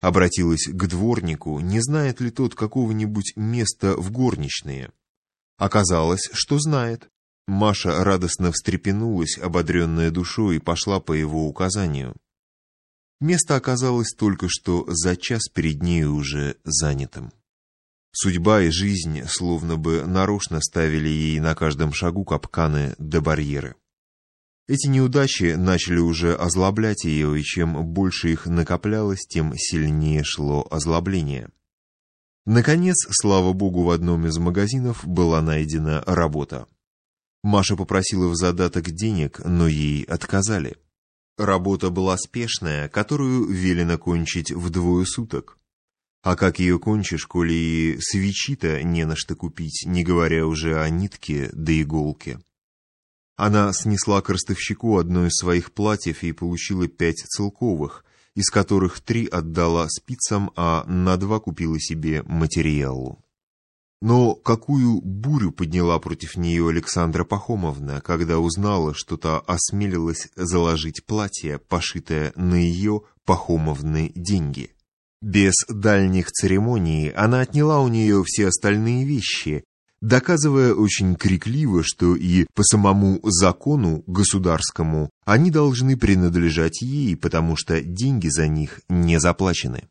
Обратилась к дворнику, не знает ли тот какого-нибудь места в горничные. Оказалось, что знает. Маша радостно встрепенулась, ободренная душой, и пошла по его указанию. Место оказалось только что за час перед ней уже занятым. Судьба и жизнь словно бы нарочно ставили ей на каждом шагу капканы до барьеры. Эти неудачи начали уже озлоблять ее, и чем больше их накоплялось, тем сильнее шло озлобление. Наконец, слава богу, в одном из магазинов была найдена работа. Маша попросила в задаток денег, но ей отказали. Работа была спешная, которую велено кончить в двое суток. А как ее кончишь, коли и свечи-то не на что купить, не говоря уже о нитке да иголке? Она снесла к ростовщику одно из своих платьев и получила пять целковых, из которых три отдала спицам, а на два купила себе материалу. Но какую бурю подняла против нее Александра Пахомовна, когда узнала, что та осмелилась заложить платье, пошитое на ее Пахомовны деньги. Без дальних церемоний она отняла у нее все остальные вещи, доказывая очень крикливо, что и по самому закону государскому они должны принадлежать ей, потому что деньги за них не заплачены.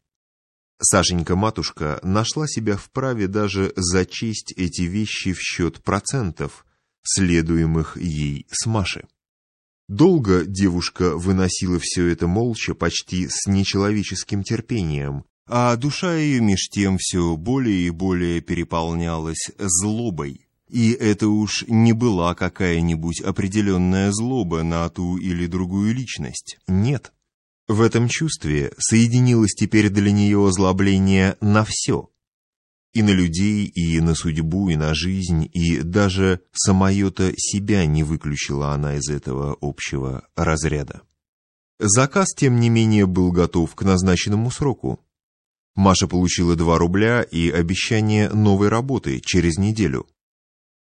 Сашенька-матушка нашла себя вправе даже зачесть эти вещи в счет процентов, следуемых ей с Маши. Долго девушка выносила все это молча, почти с нечеловеческим терпением, а душа ее меж тем все более и более переполнялась злобой. И это уж не была какая-нибудь определенная злоба на ту или другую личность. Нет. В этом чувстве соединилось теперь для нее озлобление на все. И на людей, и на судьбу, и на жизнь, и даже самое-то себя не выключила она из этого общего разряда. Заказ, тем не менее, был готов к назначенному сроку. Маша получила 2 рубля и обещание новой работы через неделю.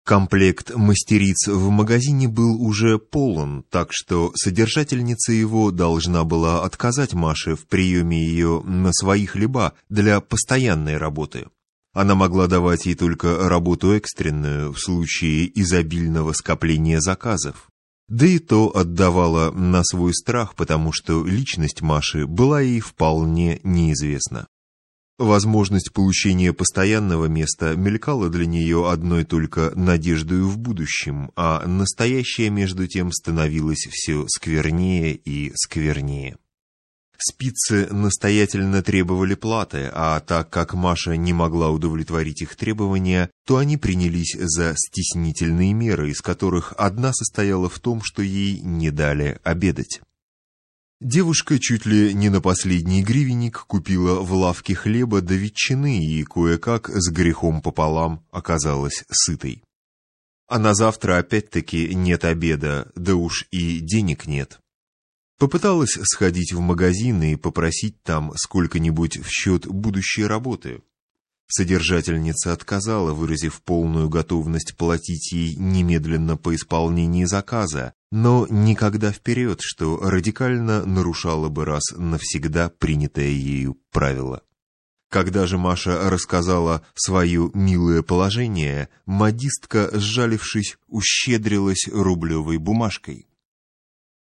Комплект мастериц в магазине был уже полон, так что содержательница его должна была отказать Маше в приеме ее на свои хлеба для постоянной работы. Она могла давать ей только работу экстренную в случае изобильного скопления заказов. Да и то отдавала на свой страх, потому что личность Маши была ей вполне неизвестна. Возможность получения постоянного места мелькала для нее одной только надеждою в будущем, а настоящее между тем становилось все сквернее и сквернее. Спицы настоятельно требовали платы, а так как Маша не могла удовлетворить их требования, то они принялись за стеснительные меры, из которых одна состояла в том, что ей не дали обедать. Девушка чуть ли не на последний гривенник купила в лавке хлеба до ветчины и кое-как с грехом пополам оказалась сытой. А на завтра опять-таки нет обеда, да уж и денег нет. Попыталась сходить в магазин и попросить там сколько-нибудь в счет будущей работы. Содержательница отказала, выразив полную готовность платить ей немедленно по исполнении заказа, но никогда вперед, что радикально нарушало бы раз навсегда принятое ею правило. Когда же Маша рассказала свое милое положение, модистка, сжалившись, ущедрилась рублевой бумажкой.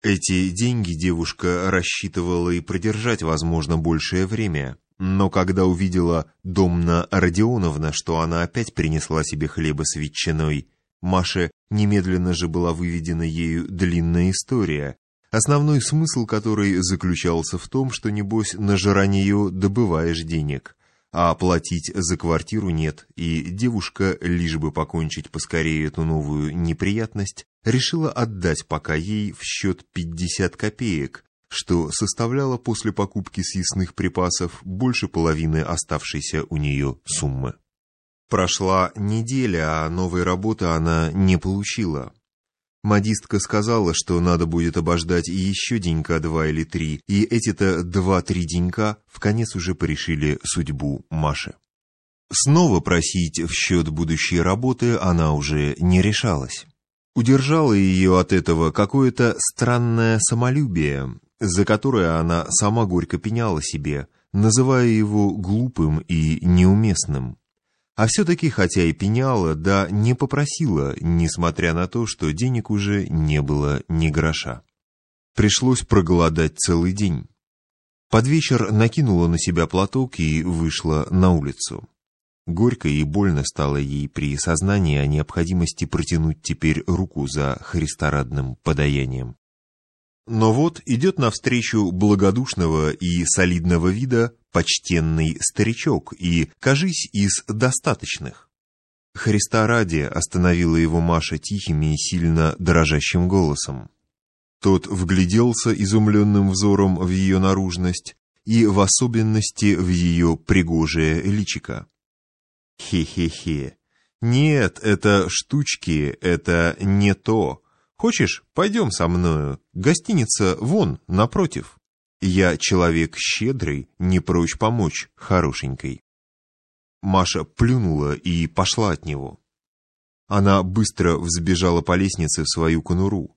Эти деньги девушка рассчитывала и продержать, возможно, большее время. Но когда увидела Домна Родионовна, что она опять принесла себе хлеба с ветчиной, Маше немедленно же была выведена ею длинная история, основной смысл которой заключался в том, что, небось, на жранье добываешь денег, а платить за квартиру нет, и девушка, лишь бы покончить поскорее эту новую неприятность, решила отдать пока ей в счет 50 копеек, что составляло после покупки съестных припасов больше половины оставшейся у нее суммы. Прошла неделя, а новой работы она не получила. Модистка сказала, что надо будет обождать еще денька два или три, и эти-то два-три денька в конец уже порешили судьбу Маши. Снова просить в счет будущей работы она уже не решалась. Удержало ее от этого какое-то странное самолюбие, за которое она сама горько пеняла себе, называя его глупым и неуместным. А все-таки, хотя и пеняла, да не попросила, несмотря на то, что денег уже не было ни гроша. Пришлось проголодать целый день. Под вечер накинула на себя платок и вышла на улицу. Горько и больно стало ей при сознании о необходимости протянуть теперь руку за христорадным подаянием. Но вот идет навстречу благодушного и солидного вида почтенный старичок и, кажись, из достаточных. Христа ради остановила его Маша тихим и сильно дрожащим голосом. Тот вгляделся изумленным взором в ее наружность и в особенности в ее пригожее личико. Хе-хе-хе. Нет, это штучки, это не то. Хочешь, пойдем со мною. Гостиница вон, напротив. Я человек щедрый, не прочь помочь хорошенькой. Маша плюнула и пошла от него. Она быстро взбежала по лестнице в свою конуру.